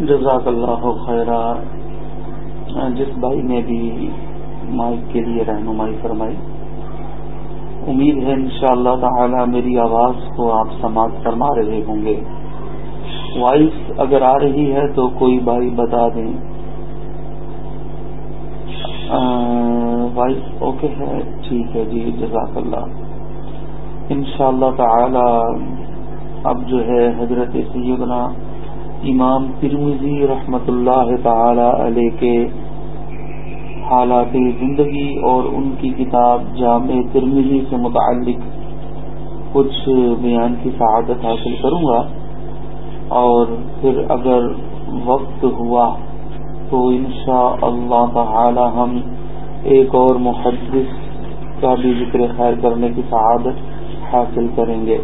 جزاک اللہ خیرہ جس بھائی نے بھی مائک کے لیے رہنمائی فرمائی، امید ہے انشاءاللہ تعالی میری آواز کو آپ سماعت فرما رہے ہوں گے۔ وائس اگر آ رہی ہے تو کوئی بھائی بتا دیں۔ وائس اوکے ہے؟ ٹھیک ہے جی جزاک اللہ۔ انشاءاللہ تعالی اب جو ہے حضرت سیدنا امام ترمزی رحمت اللہ تعالی علیہ کے حالات زندگی اور ان کی کتاب جامع ترمزی سے متعلق کچھ بیان کی سعادت حاصل کروں گا۔ اور پھر اگر وقت ہوا تو انشاء اللہ تعالی ہم ایک اور محدث کا بھی ذکر خیر کرنے کی سعادت حاصل کریں گے۔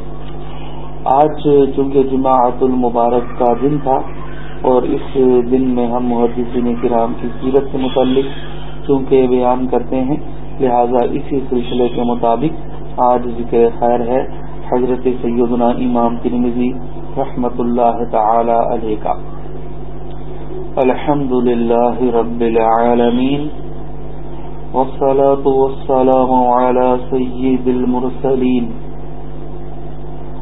آج چونکہ جماعت المبارک کا دن تھا اور اس دن میں ہم محدثین کرام کی سیرت سے متعلق چونکہ بیان کرتے ہیں، لہذا اسی سلسلے کے مطابق آج ذکر خیر ہے۔ حضرت سیدنا امام ترمزی رحمت اللہ تعالی علیہ کا۔ الحمد للہ رب العالمین، والصلاة والسلام على سید المرسلین۔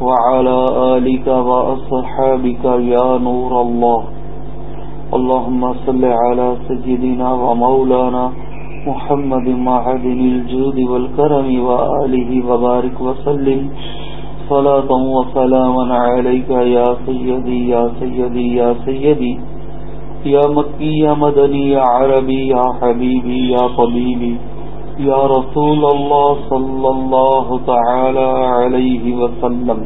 وعلى آلك وأصحابك يا نور الله. اللهم صل على سجدنا ومولانا محمد معدن الجود والكرم وآله وبارك وسلم. صلاة وسلاما عليك يا سيدي يا سيدي يا سيدي. يا مكي، يا مدني، يا عربي، يا حبيبي، يا طبيبي. یا رسول اللہ صلی اللہ تعالی علیہ وسلم.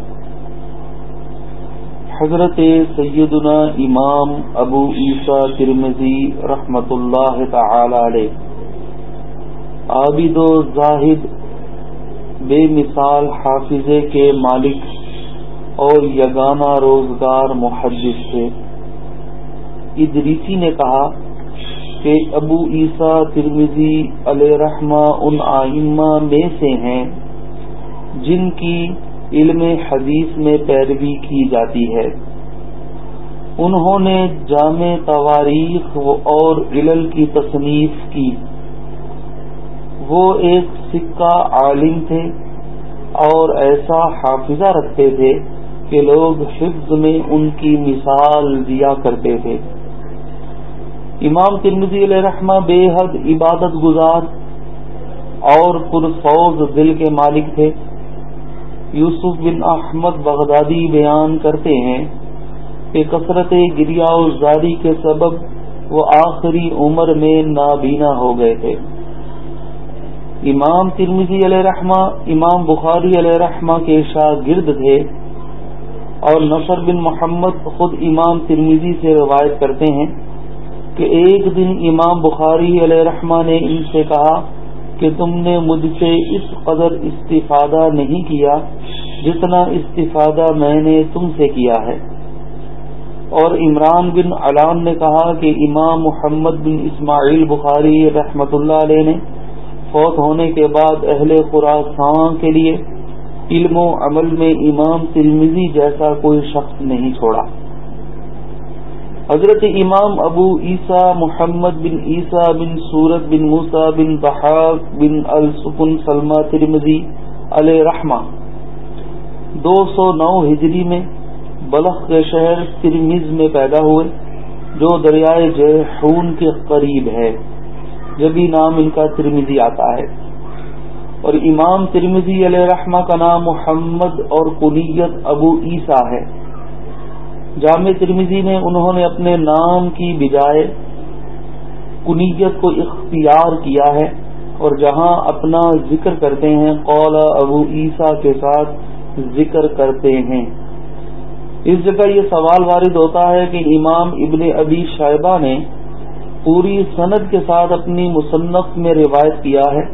حضرت سیدنا امام ابو عیسیٰ ترمزی رحمت اللہ تعالی علیہ. عابد و زاہد، بے مثال حافظے کے مالک اور یگانہ روزگار محدث تھے. ادریسی نے کہا کہ ابو عیسیٰ ترمزی علیہ رحمہ ان آئمہ میں سے ہیں جن کی علم حدیث میں پیروی کی جاتی ہے۔ انہوں نے جامع تواریخ اور علل کی تصنیف کی۔ وہ ایک سکہ عالم تھے اور ایسا حافظہ رکھتے تھے کہ لوگ حفظ میں ان کی مثال دیا کرتے تھے۔ امام ترمزی علیہ رحمہ بے حد عبادت گزار اور پرفوز دل کے مالک تھے۔ یوسف بن احمد بغدادی بیان کرتے ہیں کہ کثرت گریا و زاری کے سبب وہ آخری عمر میں نابینا ہو گئے تھے۔ امام ترمزی علیہ رحمہ امام بخاری علیہ رحمہ کے شاگرد تھے اور نصر بن محمد خود امام ترمیزی سے روایت کرتے ہیں۔ کہ ایک دن امام بخاری علیہ رحمٰ نے ان سے کہا کہ تم نے مجھ سے اس قدر استفادہ نہیں کیا جتنا استفادہ میں نے تم سے کیا ہے۔ اور عمران بن علام نے کہا کہ امام محمد بن اسماعیل بخاری رحمت اللہ علیہ نے فوت ہونے کے بعد اہل خوراساں کے لیے علم و عمل میں امام تلمزی جیسا کوئی شخص نہیں چھوڑا۔ حضرت امام ابو عیسیٰ محمد بن عیسیٰ بن سورت بن موسا بن بحاق بن السکن سلمہ ترمزی علیہ رحمہ۔ دو سو نو ہجری میں بلخ کے شہر ترمیز میں پیدا ہوئے، جو دریائے جہون کے قریب ہے جبھی نام ان کا ترمیزی آتا ہے۔ اور امام ترمیزی علیہ رحمہ کا نام محمد اور کنیت ابو عیسیٰ ہے۔ جامع ترمیزی نے انہوں نے اپنے نام کی بجائے کنیت کو اختیار کیا ہے اور جہاں اپنا ذکر کرتے ہیں قول ابو عیسیٰ کے ساتھ ذکر کرتے ہیں۔ اس جگہ یہ سوال وارد ہوتا ہے کہ امام ابن ابی شائبہ نے پوری صنعت کے ساتھ اپنی مصنف میں روایت کیا ہے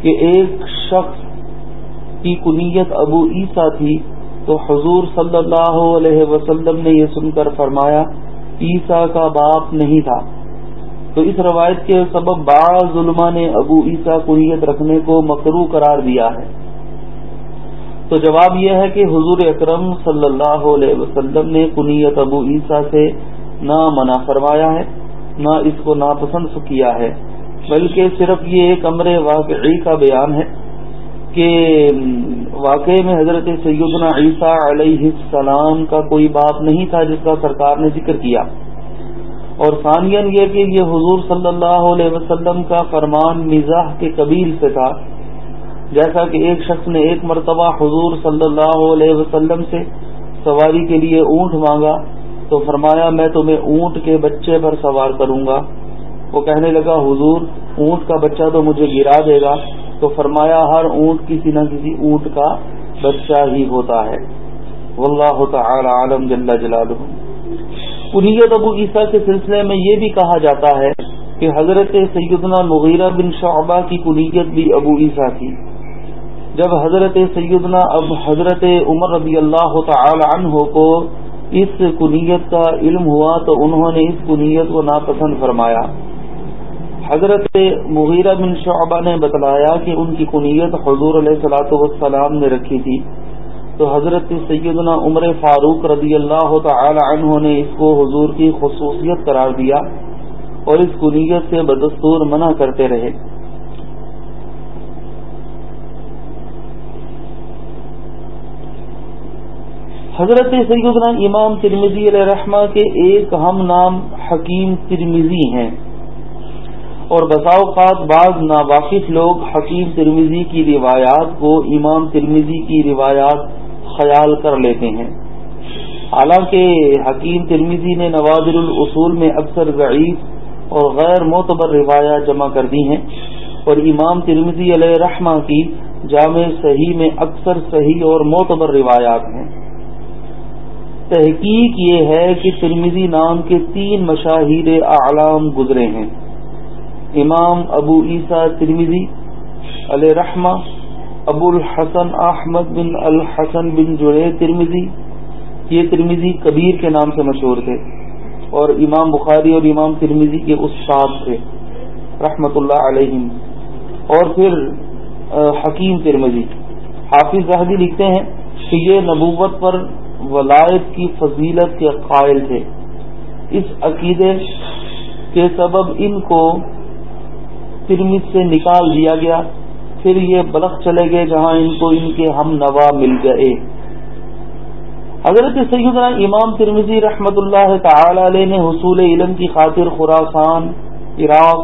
کہ ایک شخص کی کنیت ابو عیسیٰ تھی تو حضور صلی اللہ علیہ وسلم نے یہ سن کر فرمایا، عیسیٰ کا باپ نہیں تھا۔ تو اس روایت کے سبب بعض علماء نے ابو عیسیٰ کنیت رکھنے کو مکرو قرار دیا ہے۔ تو جواب یہ ہے کہ حضور اکرم صلی اللہ علیہ وسلم نے کنیت ابو عیسیٰ سے نہ منع فرمایا ہے، نہ اس کو ناپسند کیا ہے، بلکہ صرف یہ ایک امر واقعی کا بیان ہے۔ کہ واقعے میں حضرت سیدنا عیسیٰ علیہ السلام کا کوئی باپ نہیں تھا جس کا سرکار نے ذکر کیا۔ اور ثانین یہ کہ یہ حضور صلی اللہ علیہ وسلم کا فرمان مزاح کے قبیل سے تھا، جیسا کہ ایک شخص نے ایک مرتبہ حضور صلی اللہ علیہ وسلم سے سواری کے لیے اونٹ مانگا تو فرمایا، میں تمہیں اونٹ کے بچے پر سوار کروں گا۔ وہ کہنے لگا، حضور، اونٹ کا بچہ تو مجھے گرا دے گا۔ تو فرمایا ہر اونٹ کسی نہ کسی اونٹ کا بچہ ہی ہوتا ہے۔ واللہ تعالی عالم جل جلالہ۔ کنیت ابو عیسیٰ کے سلسلے میں یہ بھی کہا جاتا ہے کہ حضرت سیدنا مغیرہ بن شعبہ کی کنیت بھی ابو عیسیٰ تھی جب حضرت سیدنا اب حضرت عمر رضی اللہ تعالی عنہ کو اس کنیت کا علم ہوا تو انہوں نے اس کنیت کو ناپسند فرمایا۔ حضرت مغیرہ بن شعبہ نے بتلایا کہ ان کی کنیت حضور علیہ صلاۃ والسلام نے رکھی تھی۔ تو حضرت سیدنا عمر فاروق رضی اللہ تعالی عنہ نے اس کو حضور کی خصوصیت قرار دیا اور اس کنیت سے بدستور منع کرتے رہے۔ حضرت سیدنا امام ترمیزی علیہ رحمہ کے ایک ہم نام حکیم ترمیزی ہیں۔ اور بسا اوقات بعض ناواقف لوگ حکیم ترمیزی کی روایات کو امام ترمیزی کی روایات خیال کر لیتے ہیں۔ حالانکہ حکیم ترمیزی نے نوادر الاصول میں اکثر ضعیف اور غیر معتبر روایات جمع کر دی ہیں اور امام ترمیزی علیہ رحمہ کی جامع صحیح میں اکثر صحیح اور معتبر روایات ہیں۔ تحقیق یہ ہے کہ ترمیزی نام کے تین مشاہیر اعلام گزرے ہیں۔ امام ابو عیسیٰ ترمیزی علیہ رحمہ، ابو الحسن احمد بن الحسن بن جڑے ترمیزی، یہ ترمیزی کبیر کے نام سے مشہور تھے اور امام بخاری اور امام ترمیزی کے استاد تھے، رحمت اللہ علیہ اور پھر حکیم ترمزی حافظ زہدی لکھتے ہیں کہ یہ نبوت پر ولایت کی فضیلت کے قائل تھے۔ اس عقیدے کے سبب ان کو ترمت سے نکال دیا گیا، پھر یہ بلخ چلے گئے جہاں ان کو ان کے ہم نوا مل گئے۔ حضرت سیدنا امام ترمزی رحمت اللہ تعالی علیہ نے حصول علم کی خاطر خوراسان عراق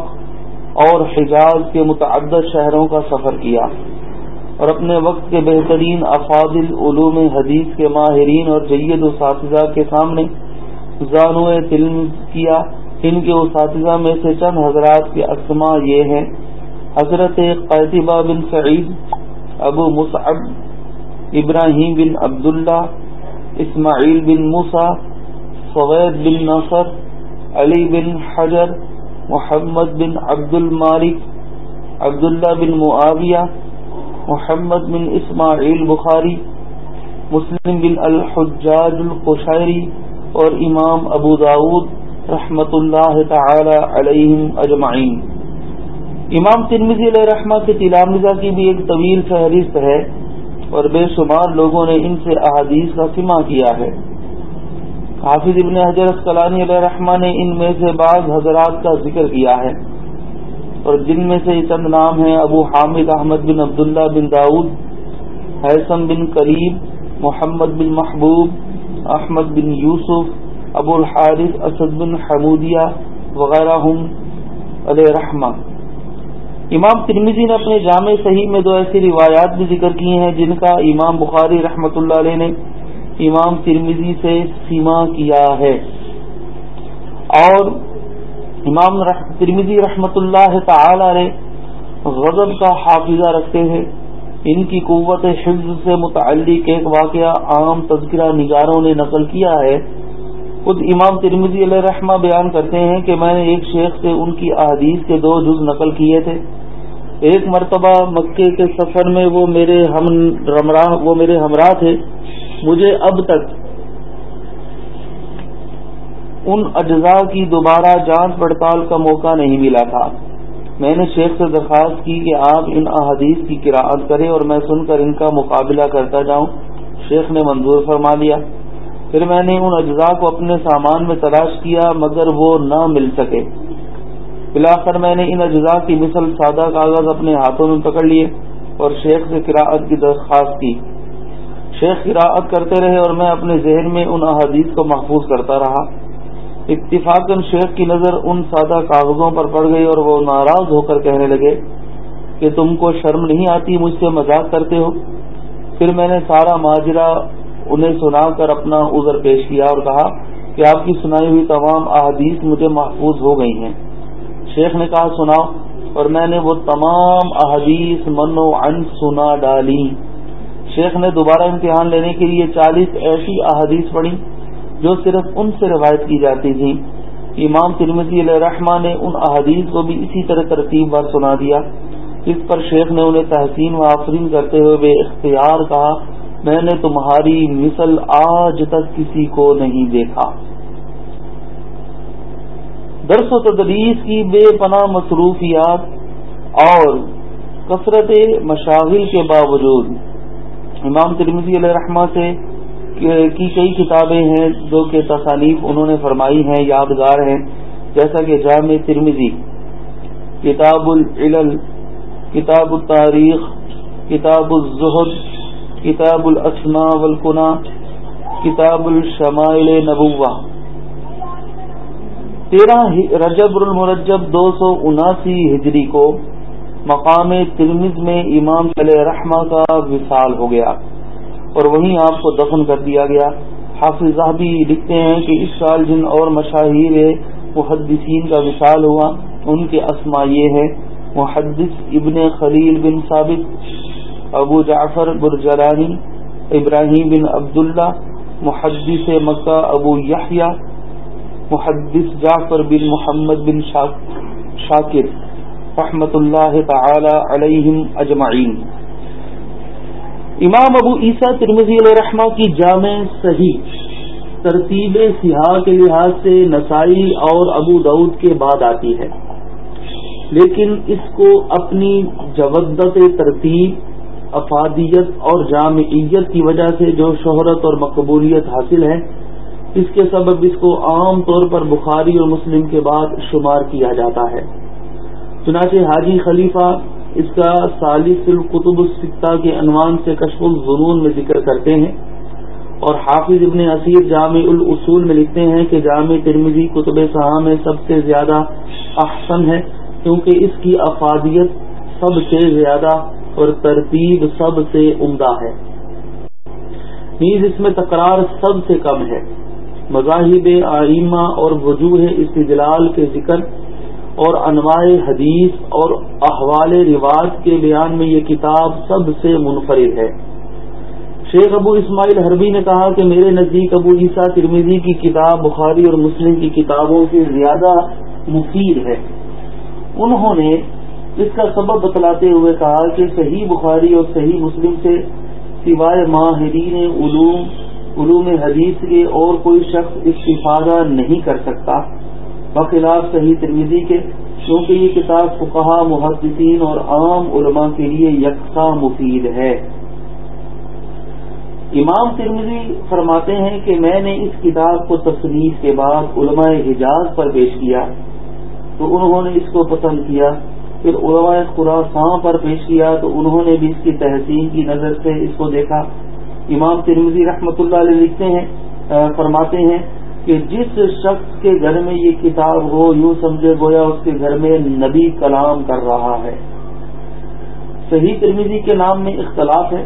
اور حجاز کے متعدد شہروں کا سفر کیا اور اپنے وقت کے بہترین افاضل علوم حدیث کے ماہرین اور جید اساتذہ کے سامنے زانو علم کیا۔ ان کے اساتذہ میں سے چند حضرات کے اسماء یہ ہیں۔ حضرت قیطبہ بن سعید، ابو مصعب، ابراہیم بن عبداللہ، اسماعیل بن موسا فوید بن نصر، علی بن حجر، محمد بن عبد المالک عبداللہ بن معاویہ، محمد بن اسماعیل بخاری، مسلم بن الحجاج القشیری اور امام ابو داود۔ رحمت اللہ تعالی علیہم اجمعین۔ امام ترمیزی علیہ رحمہ کے تلامزہ کی بھی ایک طویل فہرست ہے اور بے شمار لوگوں نے ان سے احادیث کا سما کیا ہے۔ حافظ ابن حضرت اسکلانی علیہ رحمہ نے ان میں سے بعض حضرات کا ذکر کیا ہے۔ اور جن میں سے چند نام ہیں، ابو حامد احمد بن عبداللہ بن داود حیثم بن کریم محمد بن محبوب، احمد بن یوسف ابو الحارث اسد بن حمودیہ وغیرہ ہم علیہ رحمہ۔ امام ترمیزی نے اپنے جامع صحیح میں دو ایسی روایات بھی ذکر کی ہیں جن کا امام بخاری رحمۃ اللہ علیہ نے امام ترمیزی سے سیما کیا ہے۔ اور امام ترمیزی رحمۃ اللہ تعالی علیہ غضب کا حافظہ رکھتے ہیں ان کی قوت حفظ سے متعلق ایک واقعہ عام تذکرہ نگاروں نے نقل کیا ہے۔ خود امام ترمزی علیہ رحمہ بیان کرتے ہیں کہ میں نے ایک شیخ سے ان کی احادیث کے دو جز نقل کیے تھے۔ ایک مرتبہ مکے کے سفر میں وہ میرے ہم رمراہ، وہ میرے ہمراہ تھے۔ مجھے اب تک ان اجزاء کی دوبارہ جانچ پڑتال کا موقع نہیں ملا تھا۔ میں نے شیخ سے درخواست کی کہ آپ ان احادیث کی قراءت کریں اور میں سن کر ان کا مقابلہ کرتا جاؤں۔ شیخ نے منظور فرما لیا پھر میں نے ان اجزاء کو اپنے سامان میں تلاش کیا مگر وہ نہ مل سکے۔ بلا کر میں نے ان اجزاء کی مثل سادہ کاغذ اپنے ہاتھوں میں پکڑ لیے اور شیخ سے قراءت کی درخواست کی۔ شیخ قراءت کرتے رہے اور میں اپنے ذہن میں ان احادیث کو محفوظ کرتا رہا۔ اتفاق شیخ کی نظر ان سادہ کاغذوں پر پڑ گئی اور وہ ناراض ہو کر کہنے لگے کہ تم کو شرم نہیں آتی مجھ سے مذاق کرتے ہو؟ پھر میں نے سارا ماجرا انہیں سنا کر اپنا عذر پیش کیا اور کہا کہ آپ کی سنائی ہوئی تمام احادیث مجھے محفوظ ہو گئی ہیں۔ شیخ نے کہا، سناؤ۔ اور میں نے وہ تمام احادیث من و ان سنا ڈالی۔ شیخ نے دوبارہ امتحان لینے کے لیے چالیس ایسی احادیث پڑھی جو صرف ان سے روایت کی جاتی تھی امام ترمزی علیہ رحمٰ نے ان احادیث کو بھی اسی طرح ترتیب بار سنا دیا۔ اس پر شیخ نے انہیں تحسین و آفرین کرتے ہوئے بے اختیار کہا میں نے تمہاری مثل آج تک کسی کو نہیں دیکھا۔ درس و تدریس کی بے پناہ مصروفیات اور کثرت مشاغل کے باوجود امام ترمزی علیہ رحمٰ سے کی کئی کتابیں ہیں جو کہ تصانیف انہوں نے فرمائی ہیں، یادگار ہیں۔ جیسا کہ جامع ترمزی کتاب العلل، کتاب التاریخ، کتاب الزہد کتاب الاسماء والکنا، کتاب الشمائل نبوہ۔ تیرہ رجب المرجب دو سو اناسی ہجری کو مقام ترمز میں امام علیہ رحمہ کا وصال ہو گیا اور وہیں آپ کو دفن کر دیا گیا۔ حافظ بھی لکھتے ہیں کہ اس سال جن اور مشاہیر محدثین کا وصال ہوا، ان کے اسما یہ ہے محدث ابن خلیل بن ثابت ابو جعفر برجرانی ابراہیم بن عبداللہ، محدث مکہ ابو یحییٰ، محدث جعفر بن محمد بن شاکر، رحمت اللہ تعالی علیہم اجمعین۔ امام ابو عیسیٰ ترمزی علیہ رحمہ کی جامع صحیح ترتیب سیاح کے لحاظ سے نسائی اور ابو دعود کے بعد آتی ہے۔ لیکن اس کو اپنی جودت ترتیب افادیت اور جامعیت کی وجہ سے جو شہرت اور مقبولیت حاصل ہے، اس کے سبب اس کو عام طور پر بخاری اور مسلم کے بعد شمار کیا جاتا ہے۔ چنانچہ حاجی خلیفہ اس کا سالس القتب السطہ کے عنوان سے کشف الظنون میں ذکر کرتے ہیں اور حافظ ابن اسیر جامع الاصول میں لکھتے ہیں کہ جامع ترمیزی کتب صحاح میں سب سے زیادہ احسن ہے، کیونکہ اس کی افادیت سب سے زیادہ اور ترتیب سب سے عمدہ ہے۔ نیز اس میں تکرار سب سے کم ہے۔ مذاہب آئمہ اور وجوہ استدلال کے ذکر اور انواع حدیث اور احوال رواج کے بیان میں یہ کتاب سب سے منفرد ہے۔ شیخ ابو اسماعیل حربی نے کہا کہ میرے نزدیک ابو عیسیٰ ترمیزی کی کتاب بخاری اور مسلم کی کتابوں سے زیادہ مفید ہے۔ انہوں نے اس کا سبب بتلاتے ہوئے کہا کہ صحیح بخاری اور صحیح مسلم سے سوائے ماہرین علوم علوم حدیث کے اور کوئی شخص استفادہ نہیں کر سکتا۔ بخلاف صحیح ترمیزی کے کیونکہ یہ کتاب فقہ محدثین اور عام علماء کے لیے یکساں مفید ہے۔ امام ترمیزی فرماتے ہیں کہ میں نے اس کتاب کو تصنیف کے بعد علماء حجاز پر پیش کیا تو انہوں نے اس کو پسند کیا۔ پھر علماء خراساں پر پیش کیا تو انہوں نے بھی اس کی تحسین کی نظر سے اس کو دیکھا۔ امام ترمزی رحمۃ اللہ علیہ لکھتے ہیں فرماتے ہیں کہ جس شخص کے گھر میں یہ کتاب ہو، یوں سمجھے گویا اس کے گھر میں نبی کلام کر رہا ہے۔ صحیح ترمیزی کے نام میں اختلاف ہے۔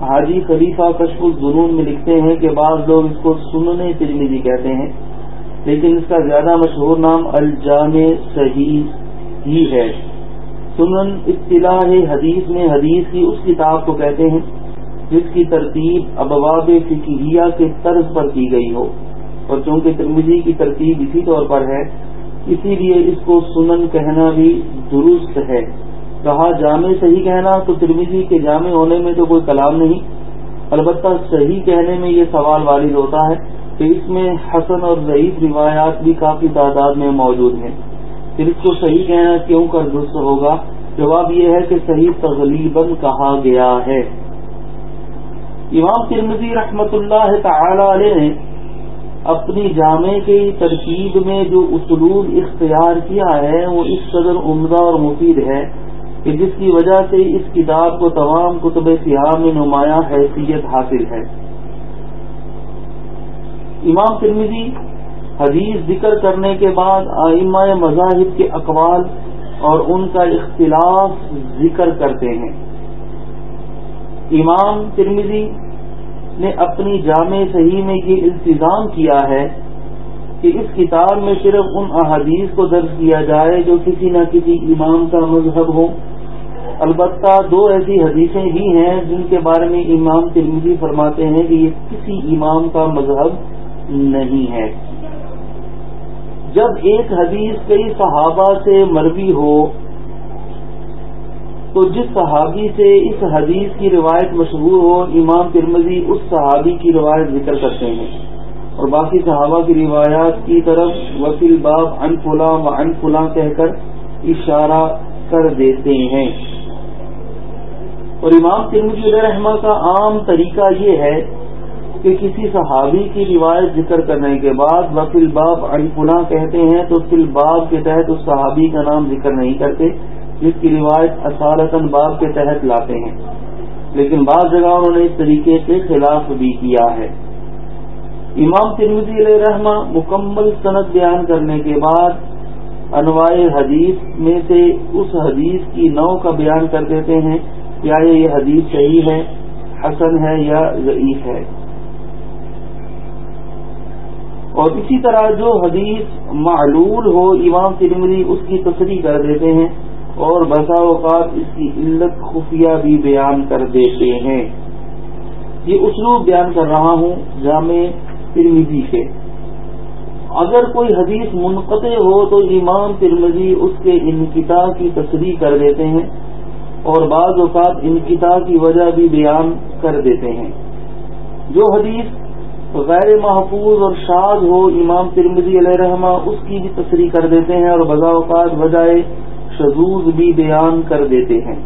حاجی خلیفہ کشف الظنون میں لکھتے ہیں کہ بعض لوگ اس کو سننے ترمیزی کہتے ہیں، لیکن اس کا زیادہ مشہور نام الجام صحیح ہی ہے۔ سنن اصطلاح حدیث میں حدیث کی اس کتاب کو کہتے ہیں، جس کی ترتیب ابواب فکیہ کے طرز پر کی گئی ہو۔ اور چونکہ ترمیزی کی ترتیب اسی طور پر ہے، اسی لیے اس کو سنن کہنا بھی درست ہے۔ کہا جامع صحیح کہنا تو ترمیزی کے جامع ہونے میں تو کوئی کلام نہیں، البتہ صحیح کہنے میں یہ سوال وارد ہوتا ہے کہ اس میں حسن اور ضعیف روایات بھی کافی تعداد میں موجود ہیں۔ پھر اس کو صحیح کہنا کیوں کر درست ہوگا؟ جواب یہ ہے کہ صحیح تغلیباً کہا گیا ہے۔ امام ترمزی رحمت اللہ تعالی علیہ نے اپنی جامع کی ترکیب میں جو اسلوب اختیار کیا ہے، وہ اس قدر عمدہ اور مفید ہے کہ جس کی وجہ سے اس کتاب کو تمام کتب سیاح میں نمایاں حیثیت حاصل ہے۔ امام ترمیزی حدیث ذکر کرنے کے بعد آئمہ مذاہب کے اقوال اور ان کا اختلاف ذکر کرتے ہیں۔ امام ترمیزی نے اپنی جامع صحیح میں یہ التظام کیا ہے کہ اس کتاب میں صرف ان احادیث کو درج کیا جائے جو کسی نہ کسی امام کا مذہب ہو۔ البتہ دو ایسی حدیثیں بھی ہیں جن کے بارے میں امام ترمیزی فرماتے ہیں کہ یہ کسی امام کا مذہب نہیں ہے۔ جب ایک حدیث کئی صحابہ سے مروی ہو، تو جس صحابی سے اس حدیث کی روایت مشہور ہو، امام ترمزی اس صحابی کی روایت ذکر کرتے ہیں۔ اور باقی صحابہ کی روایات کی طرف وکیل باب ان فلاں و ان فلاں کہہ کر اشارہ کر دیتے ہیں۔ اور امام ترمزی رحمہ کا عام طریقہ یہ ہے کہ کسی صحابی کی روایت ذکر کرنے کے بعد وکیل باب الفلاں کہتے ہیں تو فل باب کے تحت اس صحابی کا نام ذکر نہیں کرتے، جس کی روایت اصالتاً باب کے تحت لاتے ہیں۔ لیکن بعض جگہ انہوں نے اس طریقے کے خلاف بھی کیا ہے۔ امام ترمزی علیہ رحمہ مکمل صنعت بیان کرنے کے بعد انواع حدیث میں سے اس حدیث کی نو کا بیان کر دیتے ہیں۔ کیا یہ حدیث صحیح ہے، حسن ہے یا ضعیف ہے؟ اور اسی طرح جو حدیث معلول ہو، امام ترمری اس کی تصریح کر دیتے ہیں اور بسا اوقات اس کی علت خفیہ بھی بیان کر دیتے ہیں۔ یہ اسلوب بیان کر رہا ہوں جامع ترمیزی سے اگر کوئی حدیث منقطع ہو تو امام ترمزی اس کے انکتا کی تصریح کر دیتے ہیں اور بعض اوقات انکتا کی وجہ بھی بیان کر دیتے ہیں۔ جو حدیث غیر محفوظ اور شاد ہو امام ترمزی علیہ رحمہ اس کی بھی تصریح کر دیتے ہیں اور بذا اوقات بجائے شزوز بھی بیان کر دیتے ہیں۔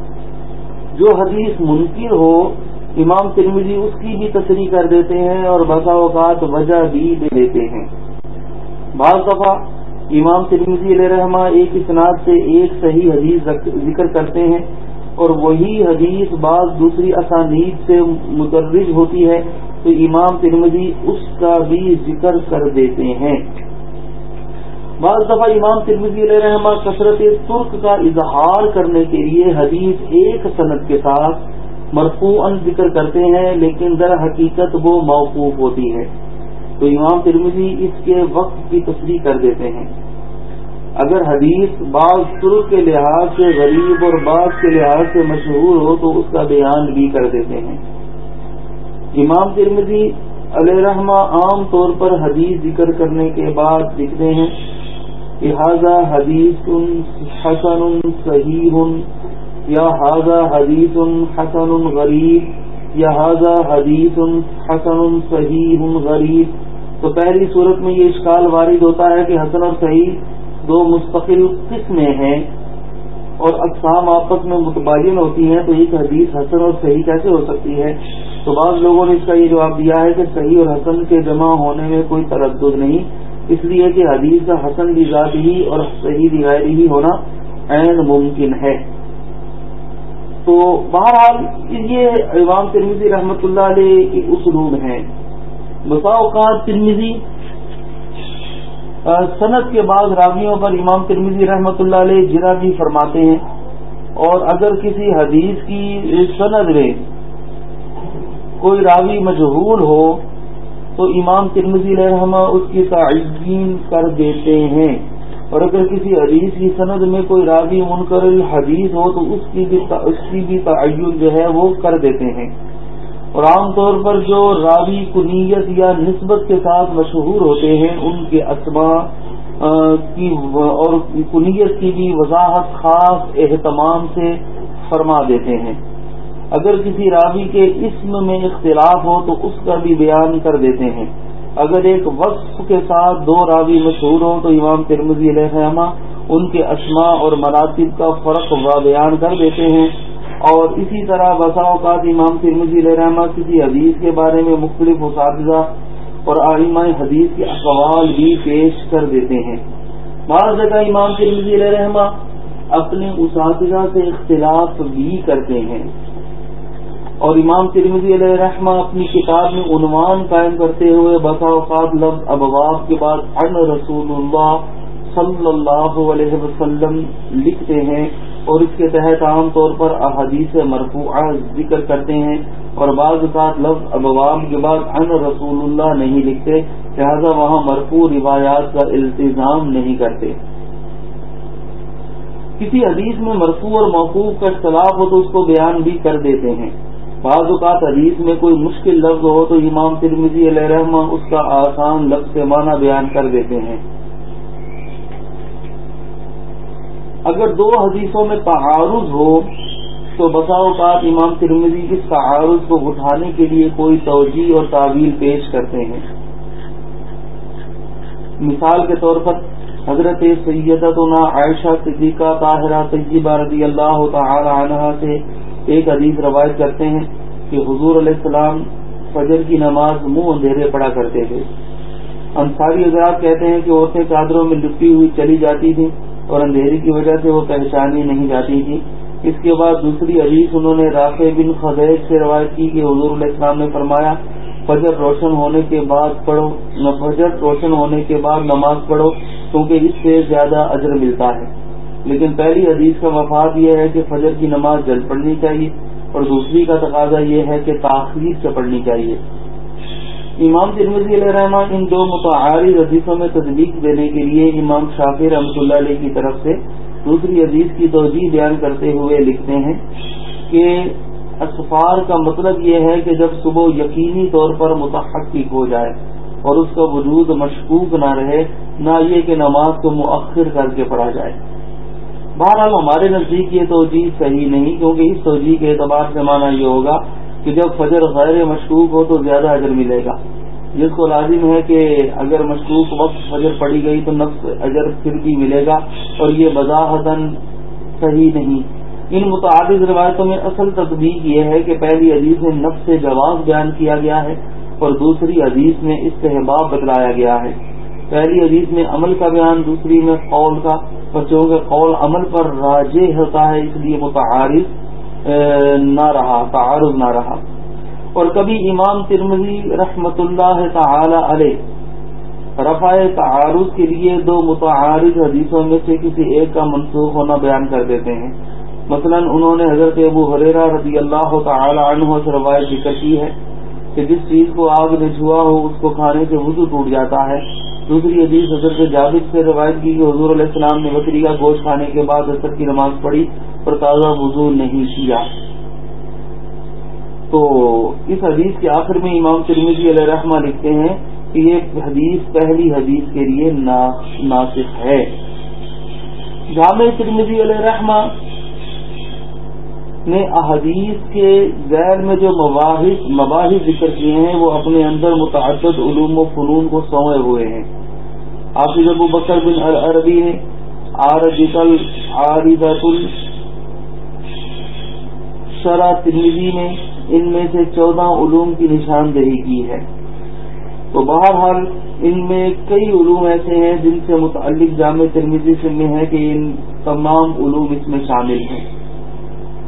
جو حدیث منکر ہو، امام ترمزی اس کی بھی تصریح کر دیتے ہیں اور بسا اوقات وجہ بھی دے دیتے ہیں۔ بعض دفعہ امام ترمزی علیہ رحمہ ایک اسناد سے ایک صحیح حدیث ذکر کرتے ہیں۔ اور وہی حدیث بعض دوسری اسانید سے مترج ہوتی ہے، تو امام ترمزی اس کا بھی ذکر کر دیتے ہیں۔ بعض دفعہ امام ترمزی علیہ رحمہ کثرت ترک کا اظہار کرنے کے لیے حدیث ایک صنعت کے ساتھ مرفوع ذکر کرتے ہیں، لیکن در حقیقت وہ موقوف ہوتی ہے۔ تو امام ترمزی اس کے وقت کی تصریح کر دیتے ہیں۔ اگر حدیث بعض ترک کے لحاظ سے غریب اور بعض کے لحاظ سے مشہور ہو تو اس کا بیان بھی کر دیتے ہیں۔ امام ترمزی علیہ رحمہ عام طور پر حدیث ذکر کرنے کے بعد لکھتے ہیں لہذا حدیث حسن صحیح یا حاضہ حدیث حسن غریب یا حاضہ حدیث حسن صحیح غریب تو پہلی صورت میں یہ اشکال وارد ہوتا ہے کہ حسن اور صحیح دو مستقل قسمیں ہیں اور اقسام آپس میں متبادل ہوتی ہیں تو ایک حدیث حسن اور صحیح کیسے ہو سکتی ہے؟ تو بعض لوگوں نے اس کا یہ جواب دیا ہے کہ صحیح اور حسن کے جمع ہونے میں کوئی تردد نہیں، اس لیے کہ حدیث کا حسن بھی ذاتی ہی اور صحیح بھی ہی ہونا عین ممکن ہے۔ تو بہرحال یہ امام ترمیزی رحمۃ اللہ علیہ کی اسلوب ہیں بسا اوقات ترمیزی صنعت کے بعد راویوں پر امام ترمیزی رحمۃ اللہ علیہ جرا بھی فرماتے ہیں۔ اور اگر کسی حدیث کی سند میں کوئی راوی مجہول ہو، تو امام ترمزی رحمہ اس کی تعین کر دیتے ہیں۔ اور اگر کسی حدیث کی سند میں کوئی راوی منکر الحدیث ہو، تو اس کی بھی اس کی بھی تعین جو ہے وہ کر دیتے ہیں۔ اور عام طور پر جو راوی کنیت یا نسبت کے ساتھ مشہور ہوتے ہیں، ان کے اسما کی اور کنیت کی بھی وضاحت خاص اہتمام سے فرما دیتے ہیں۔ اگر کسی راوی کے اسم میں اختلاف ہو تو اس کا بھی بیان کر دیتے ہیں۔ اگر ایک وصف کے ساتھ دو راوی مشہور ہوں تو امام ترمزی علیہ ان کے اسما اور مراتب کا فرق و بیان کر دیتے ہیں۔ اور اسی طرح بسا اوقات امام ترمزی علیہ رحمہ کسی حدیث کے بارے میں مختلف اساتذہ اور عالمہ حدیث کے اقوال بھی پیش کر دیتے ہیں۔ بعض جگہ امام ترمزی علیہ رحمہ اپنے اساتذہ سے اختلاف بھی کرتے ہیں۔ اور امام ترمزی علیہ رحمہ اپنی کتاب میں عنوان قائم کرتے ہوئے بسا اوقات لفظ ابواب کے بعد ان رسول اللہ صلی اللہ علیہ وسلم لکھتے ہیں۔ اور اس کے تحت عام طور پر احادیث مرفوعہ ذکر کرتے ہیں اور بعض اوقات لفظ ابواب کے بعد ان رسول اللہ نہیں لکھتے، لہذا وہاں مرفوع روایات کا التظام نہیں کرتے۔ کسی حدیث میں مرفوع اور موقوف کا اختلاف ہو تو اس کو بیان بھی کر دیتے ہیں۔ بعض اوقات حدیث میں کوئی مشکل لفظ ہو تو امام ترمیزی علیہ رحمہ اس کا آسان لفظ سے معنی بیان کر دیتے ہیں۔ اگر دو حدیثوں میں تعارض ہو، تو بسا اوقات امام ترمیزی اس تعارض کو اٹھانے کے لیے کوئی توجہ اور تعویل پیش کرتے ہیں۔ مثال کے طور پر حضرت سیدتنا عائشہ صدیقہ طاہرہ طیبہ رضی اللہ تعالی عنہ سے ایک حدیث روایت کرتے ہیں کہ حضور علیہ السلام فجر کی نماز منہ اندھیرے پڑا کرتے تھے۔ انصاری حضرات کہتے ہیں کہ عورتیں چادروں میں لپٹی ہوئی چلی جاتی تھیں۔ اور اندھیری کی وجہ سے وہ پہچانی نہیں جاتی تھی۔ اس کے بعد دوسری حدیث انہوں نے رافع بن خدیج سے روایت کی کہ حضور علیہ السلام نے فرمایا، فجر روشن ہونے کے بعد پڑھو فجر روشن ہونے کے بعد نماز پڑھو، کیونکہ اس سے زیادہ اجر ملتا ہے۔ لیکن پہلی حدیث کا مفاد یہ ہے کہ فجر کی نماز جلد پڑھنی چاہیے، اور دوسری کا تقاضا یہ ہے کہ تاخیر سے پڑھنی چاہیے۔ امام ترمزی علیہ رحمان ان دو متعارض حدیثوں میں تصدیق دینے کے لیے امام شافی رحمۃ اللہ علیہ کی طرف سے دوسری حدیث کی توجہ بیان کرتے ہوئے لکھتے ہیں کہ اسفار کا مطلب یہ ہے کہ جب صبح یقینی طور پر متحقق ہو جائے اور اس کا وجود مشکوک نہ رہے، نہ یہ کہ نماز کو مؤخر کر کے پڑھا جائے۔ بہرحال ہمارے نزدیک یہ توجہ صحیح نہیں، کیونکہ اس توجہ کے اعتبار سے مانا یہ ہوگا کہ جب فجر غیر مشکوک ہو تو زیادہ اجر ملے گا۔ جس کو لازم ہے کہ اگر مشکوک وقت فجر پڑی گئی تو نفس اجر پھر بھی ملے گا اور یہ بذاحدن صحیح نہیں۔ ان متعدد روایتوں میں اصل تصدیق یہ ہے کہ پہلی حدیث میں نفس سے جواب بیان کیا گیا ہے اور دوسری حدیث میں استحباب بتلایا گیا ہے۔ پہلی حدیث میں عمل کا بیان، دوسری میں قول کا۔ بچوں کے قول عمل پر راجے ہوتا ہے، اس لیے متعارف نہ رہا، تعارض نہ رہا۔ اور کبھی امام ترمزی رحمت اللہ تعالی علیہ رفع تعارض کے لیے دو متعارض حدیثوں میں سے کسی ایک کا منسوخ ہونا بیان کر دیتے ہیں۔ مثلا انہوں نے حضرت ابو حریرا رضی اللہ تعالی عنہ سے روایت ذکر کی ہے کہ جس چیز کو آگ میں چھوا ہو، اس کو کھانے سے وضو ٹوٹ جاتا ہے۔ دوسری حدیث حضرت جاوید سے روایت کی کہ حضور علیہ السلام نے بکری کا گوشت کھانے کے بعد اثر کی نماز پڑھی۔ اور تازہ وضو نہیں کیا۔ تو اس حدیث کے آخر میں امام ترمیزی علیہ رحمہ لکھتے ہیں کہ یہ حدیث پہلی حدیث کے لیے ناسک ہے۔ جامع ترمیزی علیہ رحمہ نے احادیث کے غیر میں جو مباحث مباحث ذکر کیے ہیں، وہ اپنے اندر متعدد علوم و فنون کو سوئے ہوئے ہیں۔ حافظ ابو بکر بن عربی نے شرح تنوی میں ان میں سے چودہ علوم کی نشاندہی کی ہے۔ تو بہرحال ان میں کئی علوم ایسے ہیں جن سے متعلق جامع ترمیزی سے میں ہے کہ ان تمام علوم اس میں شامل ہیں۔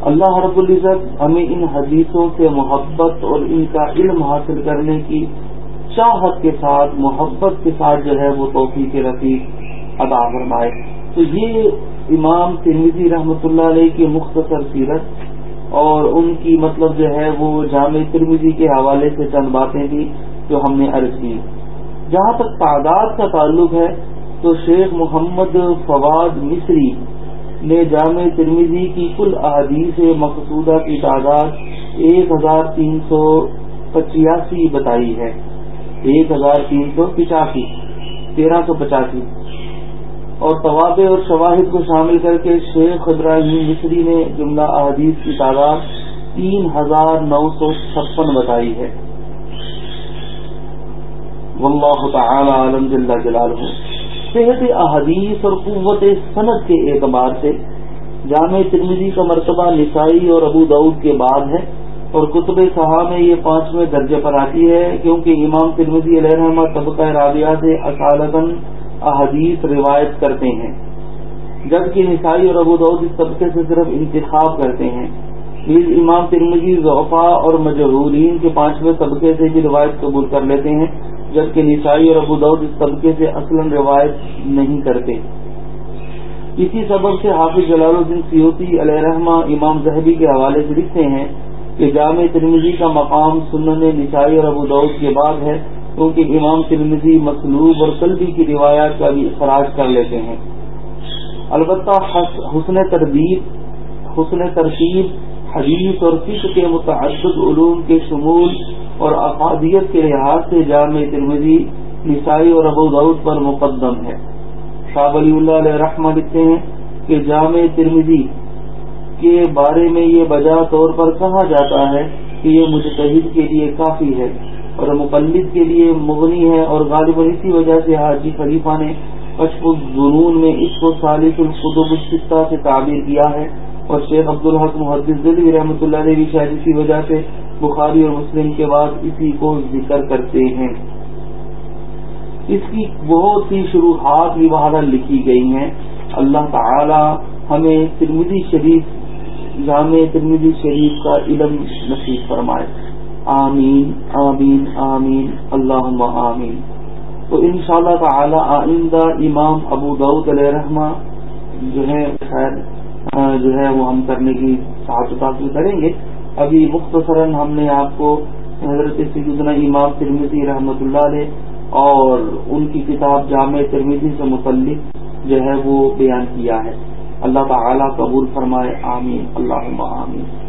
اللہ رب العزت ہمیں ان حدیثوں سے محبت اور ان کا علم حاصل کرنے کی چاہت کے ساتھ، محبت کے ساتھ جو ہے وہ توفیق رفیق ادا فرمائے۔ تو یہ امام ترمیزی رحمۃ اللہ علیہ کی مختصر سیرت اور ان کی مطلب جو ہے وہ جامع ترمیزی کے حوالے سے چند باتیں تھیں جو ہم نے عرض کی۔ جہاں تک تعداد کا تعلق ہے، تو شیخ محمد فواد مصری نے جامع ترمیزی کی کل احادیث مقصودہ کی تعداد ایک ہزار تین سو پچاسی بتائی ہے۔ ایک ہزار تین سو پچاسی، تیرہ سو پچاسی۔ اور طوابے اور شواہد کو شامل کر کے شیخ ابراہیم مصری نے جملہ احادیث کی تعداد تین ہزار نو سو چھپن بتائی ہے۔ واللہ تعالی عالم جل جلالہ۔ صحت احادیث اور قوت صنعت کے اعتبار سے جامع ترمیزی کا مرتبہ نسائی اور ابو دعود کے بعد ہے اور کتب صحا میں یہ پانچویں درجے پر آتی ہے کیونکہ امام ترمیزی علیہ رحمہ طبقہ رابعہ سے اکالتاً احادیث روایت کرتے ہیں۔ جبکہ نسائی اور ابو دعود اس طبقے سے صرف انتخاب کرتے ہیں۔ نیز امام ترمزی ضوفا اور مجہورین کے پانچویں طبقے سے بھی روایت قبول کر لیتے ہیں، جبکہ نسائی اور ابو دعود اس طبقے سے اصلا روایت نہیں کرتے۔ اسی سبب سے حافظ جلال الدین سیوتی علیہ رحمہ امام زہبی کے حوالے سے لکھتے ہیں کہ جامع ترمزی کا مقام سنن نسائی اور ابو دعود کے بعد ہے۔ کیونکہ امام ترمزی مصلوب اور قلبی کی روایات کا بھی اخراج کر لیتے ہیں۔ البتہ حسن تربیب حسن ترتیب، حدیث اور فکر کے متعدد علوم کے شمول اور افادیت کے لحاظ سے جامع ترمزی نسائی اور ابو دعود پر مقدم ہے۔ شاہ ولی اللہ علیہ رحمہ لکھتے ہیں کہ جامع ترمزی کے بارے میں یہ بجا طور پر کہا جاتا ہے کہ یہ مجتہد کے لیے کافی ہے۔ اور مقلد کے لیے مغنی ہے اور غالباً اسی وجہ سے حاجی خلیفہ نے کشف الظنون میں اس کو صالح القدب السطہ سے تعبیر کیا ہے اور شیخ عبد الحق محدث دلی رحمۃ اللہ علیہ بھی شاید اسی وجہ سے بخاری اور مسلم کے بعد اسی کو ذکر کرتے ہیں۔ اس کی بہت سی شروحات بھی وہاں لکھی گئی ہیں۔ اللہ تعالی ہمیں ترمدی شریف، جامع ترمدی شریف کا علم نصیب فرمائے۔ آمین آمین آمین اللہ آمین۔ تو ان شاء اللہ تعالی آئندہ امام ابو دعود علیہ رحمہ جو ہے، خیر جو ہے وہ ہم کرنے کی سعادت حاصل کریں گے۔ ابھی مختصراً ہم نے آپ کو حضرت سیدنا امام ترمیزی رحمۃ اللہ علیہ اور ان کی کتاب جامع ترمیزی سے متعلق جو ہے وہ بیان کیا ہے۔ اللہ تعالی قبول فرمائے، آمین اللہ آمین۔